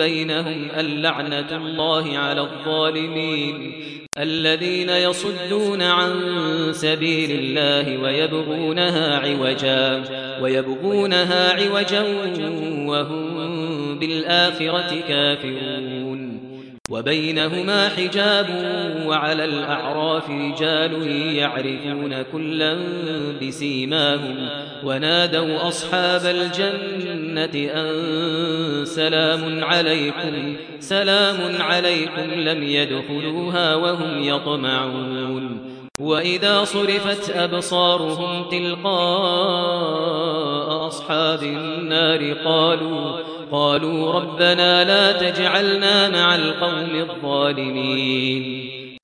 بينهم اللعنة الله على الظالمين الذين يصدون عن سبيل الله ويبغونها عوجا ويبغونها عوجا وهم بالآخرة كافرون وبينهما حجاب وعلى الأعراف رجال يعرفون كلا بسيماهم ونادوا أصحاب الجنة أن سلام عليكم سلام عليكم لم يدخلوها وهم يطمعون. وإذا صرفت أبصارهم تلقاء أصحاب النار قالوا قالوا ربنا لا تجعلنا مع القوم الظالمين.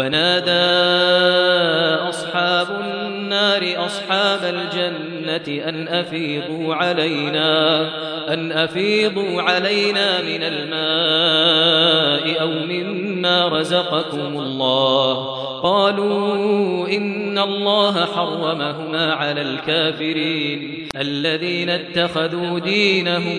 ونادى أصحاب النار أصحاب الجنة أن أفيضوا علينا أن أفيضوا علينا من الماء أو مما رزقكم الله. قالوا إن الله حرمهما على الكافرين الذين اتخذوا دينهم